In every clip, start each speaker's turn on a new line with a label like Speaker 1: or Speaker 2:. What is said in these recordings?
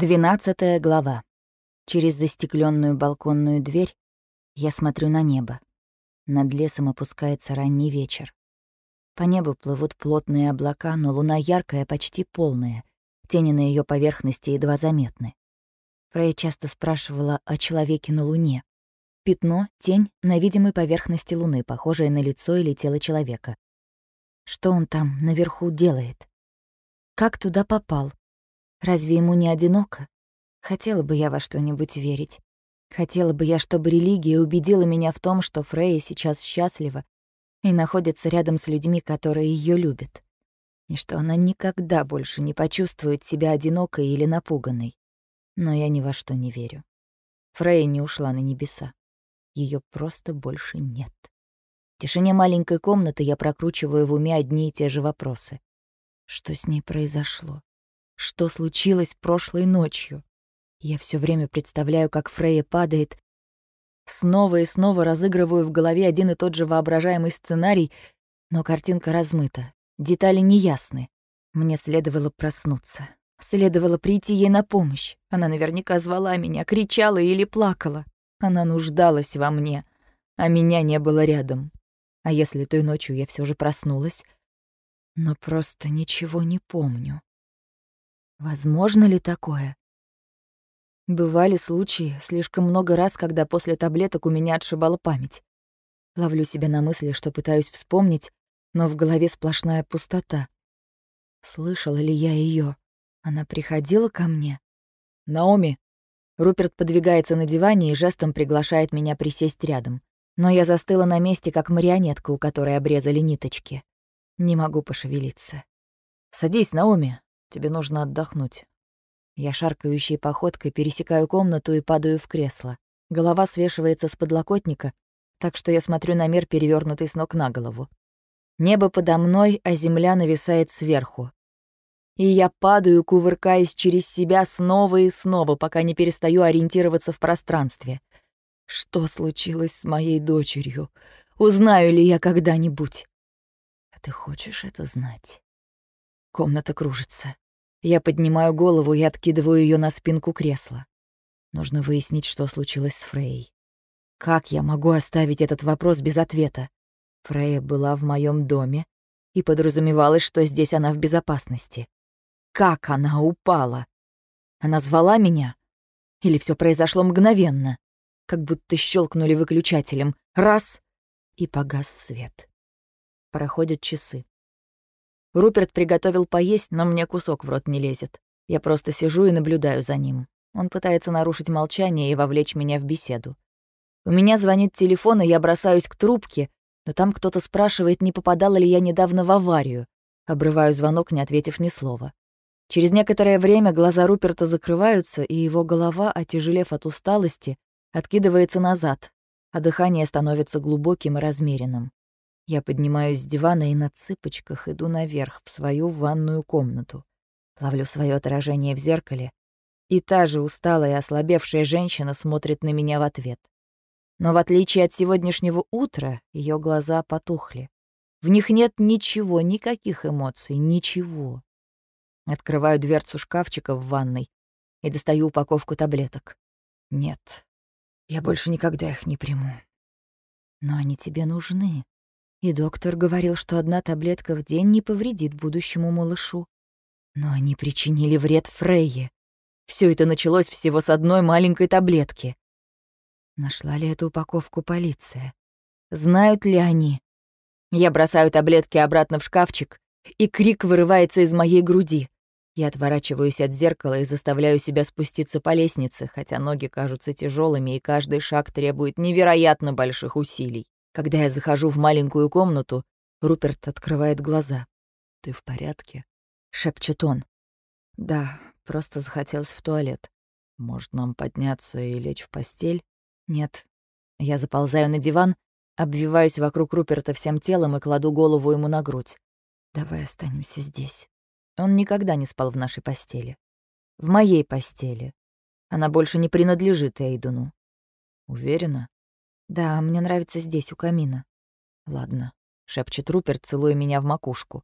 Speaker 1: Двенадцатая глава. Через застекленную балконную дверь я смотрю на небо. Над лесом опускается ранний вечер. По небу плывут плотные облака, но луна яркая, почти полная. Тени на ее поверхности едва заметны. Фрей часто спрашивала о человеке на луне. Пятно — тень на видимой поверхности луны, похожее на лицо или тело человека. Что он там наверху делает? Как туда попал? Разве ему не одиноко? Хотела бы я во что-нибудь верить. Хотела бы я, чтобы религия убедила меня в том, что Фрейя сейчас счастлива и находится рядом с людьми, которые ее любят. И что она никогда больше не почувствует себя одинокой или напуганной. Но я ни во что не верю. Фрейя не ушла на небеса. Ее просто больше нет. В тишине маленькой комнаты я прокручиваю в уме одни и те же вопросы. Что с ней произошло? Что случилось прошлой ночью? Я все время представляю, как Фрейя падает. Снова и снова разыгрываю в голове один и тот же воображаемый сценарий, но картинка размыта, детали неясны. Мне следовало проснуться. Следовало прийти ей на помощь. Она наверняка звала меня, кричала или плакала. Она нуждалась во мне, а меня не было рядом. А если той ночью я все же проснулась, но просто ничего не помню. Возможно ли такое? Бывали случаи слишком много раз, когда после таблеток у меня отшибала память. Ловлю себя на мысли, что пытаюсь вспомнить, но в голове сплошная пустота. Слышала ли я ее? Она приходила ко мне? «Наоми!» Руперт подвигается на диване и жестом приглашает меня присесть рядом. Но я застыла на месте, как марионетка, у которой обрезали ниточки. Не могу пошевелиться. «Садись, Наоми, Тебе нужно отдохнуть. Я шаркающей походкой пересекаю комнату и падаю в кресло. Голова свешивается с подлокотника, так что я смотрю на мир, перевернутый с ног на голову. Небо подо мной, а земля нависает сверху. И я падаю, кувыркаясь через себя снова и снова, пока не перестаю ориентироваться в пространстве. Что случилось с моей дочерью? Узнаю ли я когда-нибудь? А ты хочешь это знать? Комната кружится. Я поднимаю голову и откидываю ее на спинку кресла. Нужно выяснить, что случилось с Фрей. Как я могу оставить этот вопрос без ответа? Фрея была в моем доме, и подразумевалось, что здесь она в безопасности. Как она упала? Она звала меня? Или все произошло мгновенно? Как будто щелкнули выключателем. Раз — и погас свет. Проходят часы. Руперт приготовил поесть, но мне кусок в рот не лезет. Я просто сижу и наблюдаю за ним. Он пытается нарушить молчание и вовлечь меня в беседу. У меня звонит телефон, и я бросаюсь к трубке, но там кто-то спрашивает, не попадала ли я недавно в аварию. Обрываю звонок, не ответив ни слова. Через некоторое время глаза Руперта закрываются, и его голова, отяжелев от усталости, откидывается назад, а дыхание становится глубоким и размеренным. Я поднимаюсь с дивана и на цыпочках иду наверх, в свою ванную комнату. Ловлю свое отражение в зеркале, и та же усталая и ослабевшая женщина смотрит на меня в ответ. Но в отличие от сегодняшнего утра, ее глаза потухли. В них нет ничего, никаких эмоций, ничего. Открываю дверцу шкафчика в ванной и достаю упаковку таблеток. Нет, я больше никогда их не приму. Но они тебе нужны. И доктор говорил, что одна таблетка в день не повредит будущему малышу. Но они причинили вред Фрейе. Все это началось всего с одной маленькой таблетки. Нашла ли эту упаковку полиция? Знают ли они? Я бросаю таблетки обратно в шкафчик, и крик вырывается из моей груди. Я отворачиваюсь от зеркала и заставляю себя спуститься по лестнице, хотя ноги кажутся тяжелыми, и каждый шаг требует невероятно больших усилий. Когда я захожу в маленькую комнату, Руперт открывает глаза. «Ты в порядке?» — шепчет он. «Да, просто захотелось в туалет. Может, нам подняться и лечь в постель?» «Нет». Я заползаю на диван, обвиваюсь вокруг Руперта всем телом и кладу голову ему на грудь. «Давай останемся здесь». Он никогда не спал в нашей постели. В моей постели. Она больше не принадлежит Эйдуну. Уверена? «Да, мне нравится здесь, у камина». «Ладно», — шепчет Руперт, целуя меня в макушку.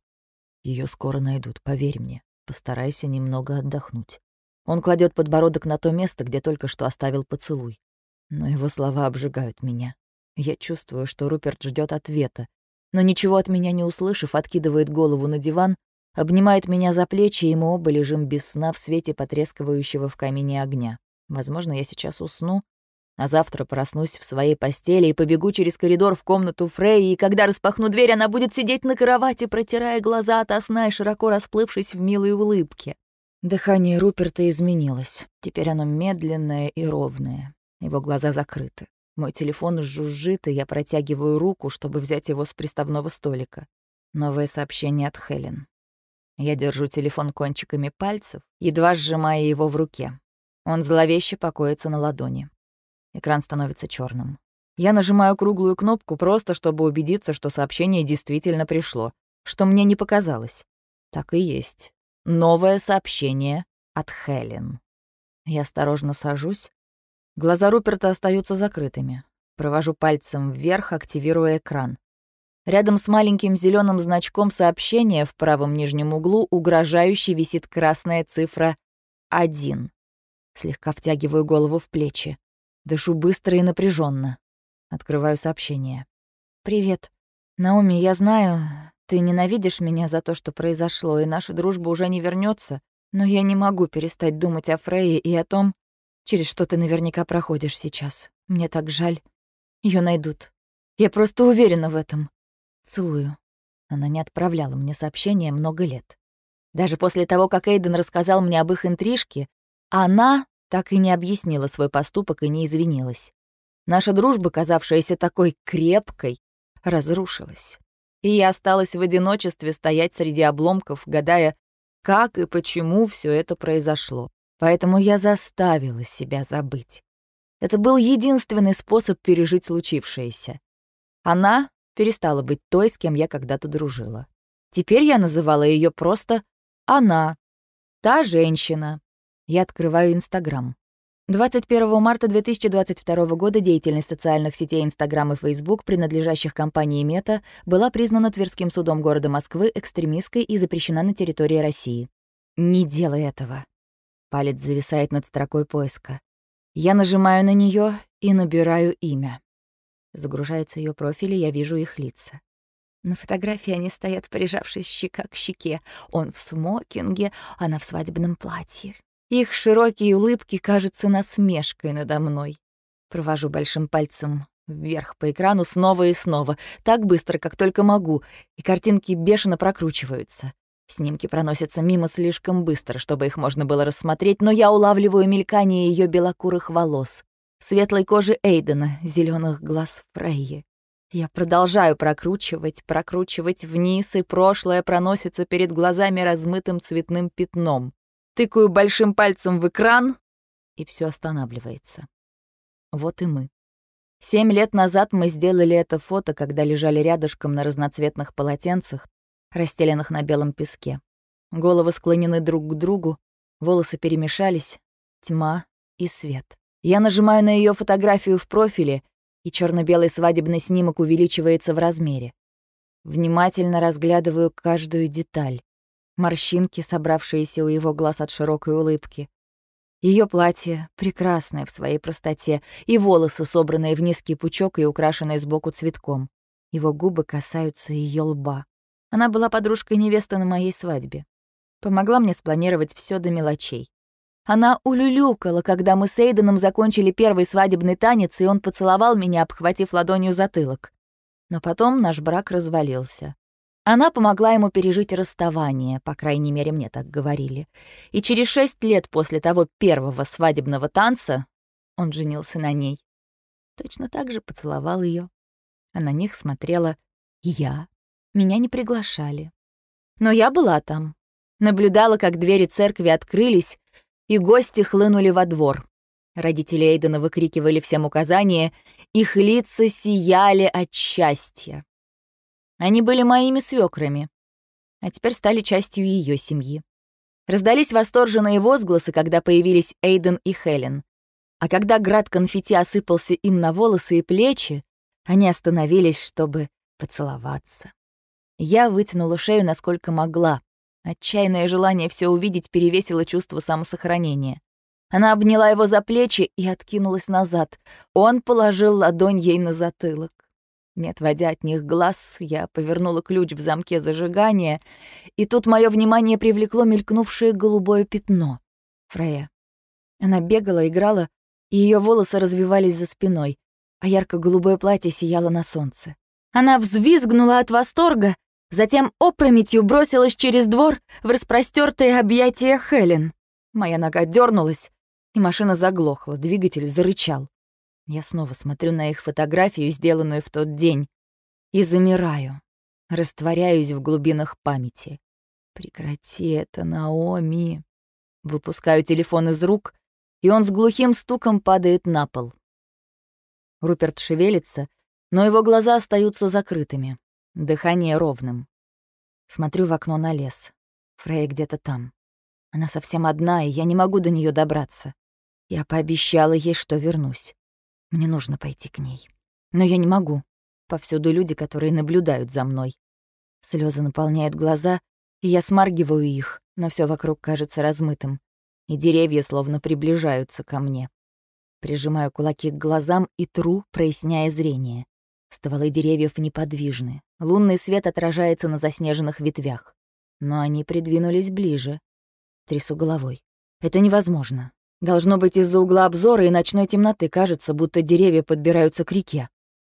Speaker 1: Ее скоро найдут, поверь мне. Постарайся немного отдохнуть». Он кладет подбородок на то место, где только что оставил поцелуй. Но его слова обжигают меня. Я чувствую, что Руперт ждет ответа, но ничего от меня не услышав, откидывает голову на диван, обнимает меня за плечи, и мы оба лежим без сна в свете потрескивающего в камине огня. Возможно, я сейчас усну, а завтра проснусь в своей постели и побегу через коридор в комнату Фрей, и когда распахну дверь, она будет сидеть на кровати, протирая глаза от сна и широко расплывшись в милой улыбке. Дыхание Руперта изменилось. Теперь оно медленное и ровное. Его глаза закрыты. Мой телефон жужжит, и я протягиваю руку, чтобы взять его с приставного столика. Новое сообщение от Хелен. Я держу телефон кончиками пальцев, едва сжимая его в руке. Он зловеще покоится на ладони. Экран становится черным. Я нажимаю круглую кнопку просто, чтобы убедиться, что сообщение действительно пришло, что мне не показалось. Так и есть. Новое сообщение от Хелен. Я осторожно сажусь. Глаза Руперта остаются закрытыми. Провожу пальцем вверх, активируя экран. Рядом с маленьким зеленым значком сообщения в правом нижнем углу угрожающе висит красная цифра 1. Слегка втягиваю голову в плечи. Дышу быстро и напряженно. Открываю сообщение. «Привет. Наоми, я знаю, ты ненавидишь меня за то, что произошло, и наша дружба уже не вернется, но я не могу перестать думать о Фрейе и о том, через что ты наверняка проходишь сейчас. Мне так жаль. Ее найдут. Я просто уверена в этом. Целую». Она не отправляла мне сообщения много лет. Даже после того, как Эйден рассказал мне об их интрижке, она так и не объяснила свой поступок и не извинилась. Наша дружба, казавшаяся такой крепкой, разрушилась. И я осталась в одиночестве стоять среди обломков, гадая, как и почему все это произошло. Поэтому я заставила себя забыть. Это был единственный способ пережить случившееся. Она перестала быть той, с кем я когда-то дружила. Теперь я называла ее просто «она», та женщина, я открываю Инстаграм. 21 марта 2022 года деятельность социальных сетей Инстаграм и Фейсбук, принадлежащих компании Мета, была признана Тверским судом города Москвы экстремистской и запрещена на территории России. Не делай этого. Палец зависает над строкой поиска. Я нажимаю на нее и набираю имя. Загружается ее профиль, и я вижу их лица. На фотографии они стоят, прижавшись щека к щеке. Он в смокинге, она в свадебном платье. Их широкие улыбки кажутся насмешкой надо мной. Провожу большим пальцем вверх по экрану снова и снова, так быстро, как только могу, и картинки бешено прокручиваются. Снимки проносятся мимо слишком быстро, чтобы их можно было рассмотреть, но я улавливаю мелькание ее белокурых волос, светлой кожи Эйдена, зеленых глаз Фрейи. Я продолжаю прокручивать, прокручивать вниз, и прошлое проносится перед глазами размытым цветным пятном тыкаю большим пальцем в экран, и все останавливается. Вот и мы. Семь лет назад мы сделали это фото, когда лежали рядышком на разноцветных полотенцах, расстеленных на белом песке. Головы склонены друг к другу, волосы перемешались, тьма и свет. Я нажимаю на ее фотографию в профиле, и черно белый свадебный снимок увеличивается в размере. Внимательно разглядываю каждую деталь морщинки, собравшиеся у его глаз от широкой улыбки. Ее платье, прекрасное в своей простоте, и волосы, собранные в низкий пучок и украшенные сбоку цветком. Его губы касаются ее лба. Она была подружкой невесты на моей свадьбе. Помогла мне спланировать все до мелочей. Она улюлюкала, когда мы с Эйденом закончили первый свадебный танец, и он поцеловал меня, обхватив ладонью затылок. Но потом наш брак развалился. Она помогла ему пережить расставание, по крайней мере, мне так говорили. И через шесть лет после того первого свадебного танца он женился на ней. Точно так же поцеловал ее. А на них смотрела я. Меня не приглашали. Но я была там. Наблюдала, как двери церкви открылись, и гости хлынули во двор. Родители Эйдена выкрикивали всем указания, их лица сияли от счастья. Они были моими свекрами, а теперь стали частью ее семьи. Раздались восторженные возгласы, когда появились Эйден и Хелен. А когда град конфетти осыпался им на волосы и плечи, они остановились, чтобы поцеловаться. Я вытянула шею, насколько могла, Отчаянное желание все увидеть перевесило чувство самосохранения. Она обняла его за плечи и откинулась назад. Он положил ладонь ей на затылок. Не отводя от них глаз, я повернула ключ в замке зажигания, и тут мое внимание привлекло мелькнувшее голубое пятно. Фрея. Она бегала, играла, и ее волосы развивались за спиной, а ярко-голубое платье сияло на солнце. Она взвизгнула от восторга, затем опрометью бросилась через двор в распростёртые объятия Хелен. Моя нога дернулась, и машина заглохла, двигатель зарычал. Я снова смотрю на их фотографию, сделанную в тот день, и замираю, растворяюсь в глубинах памяти. Прекрати это, Наоми. Выпускаю телефон из рук, и он с глухим стуком падает на пол. Руперт шевелится, но его глаза остаются закрытыми, дыхание ровным. Смотрю в окно на лес. Фрей где-то там. Она совсем одна, и я не могу до нее добраться. Я пообещала ей, что вернусь. Мне нужно пойти к ней. Но я не могу. Повсюду люди, которые наблюдают за мной. Слезы наполняют глаза, и я смаргиваю их, но все вокруг кажется размытым, и деревья словно приближаются ко мне. Прижимаю кулаки к глазам и тру, проясняя зрение. Стволы деревьев неподвижны. Лунный свет отражается на заснеженных ветвях. Но они придвинулись ближе. Трясу головой. Это невозможно. Должно быть, из-за угла обзора и ночной темноты кажется, будто деревья подбираются к реке.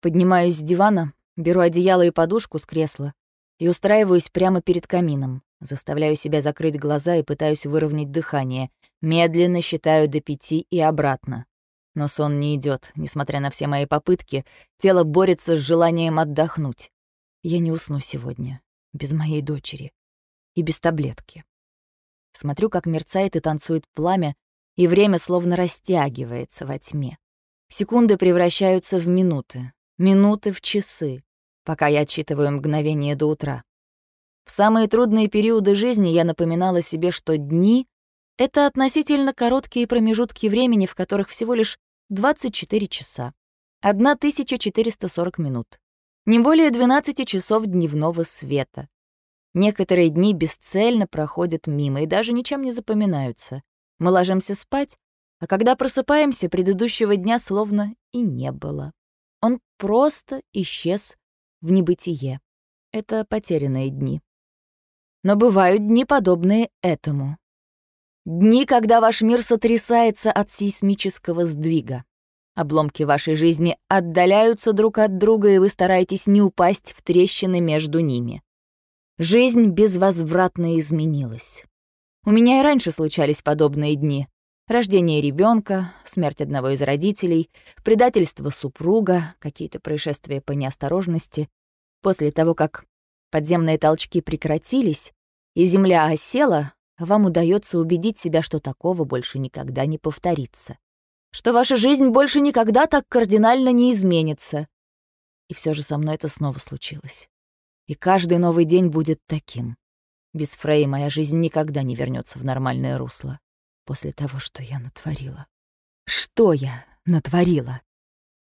Speaker 1: Поднимаюсь с дивана, беру одеяло и подушку с кресла и устраиваюсь прямо перед камином. Заставляю себя закрыть глаза и пытаюсь выровнять дыхание. Медленно считаю до пяти и обратно. Но сон не идет, несмотря на все мои попытки. Тело борется с желанием отдохнуть. Я не усну сегодня. Без моей дочери. И без таблетки. Смотрю, как мерцает и танцует пламя, и время словно растягивается во тьме. Секунды превращаются в минуты, минуты в часы, пока я отсчитываю мгновение до утра. В самые трудные периоды жизни я напоминала себе, что дни — это относительно короткие промежутки времени, в которых всего лишь 24 часа, 1440 минут, не более 12 часов дневного света. Некоторые дни бесцельно проходят мимо и даже ничем не запоминаются. Мы ложимся спать, а когда просыпаемся, предыдущего дня словно и не было. Он просто исчез в небытие. Это потерянные дни. Но бывают дни, подобные этому. Дни, когда ваш мир сотрясается от сейсмического сдвига. Обломки вашей жизни отдаляются друг от друга, и вы стараетесь не упасть в трещины между ними. Жизнь безвозвратно изменилась. У меня и раньше случались подобные дни. Рождение ребенка, смерть одного из родителей, предательство супруга, какие-то происшествия по неосторожности. После того, как подземные толчки прекратились и земля осела, вам удается убедить себя, что такого больше никогда не повторится. Что ваша жизнь больше никогда так кардинально не изменится. И все же со мной это снова случилось. И каждый новый день будет таким. Без Фрей моя жизнь никогда не вернется в нормальное русло. После того, что я натворила. Что я натворила?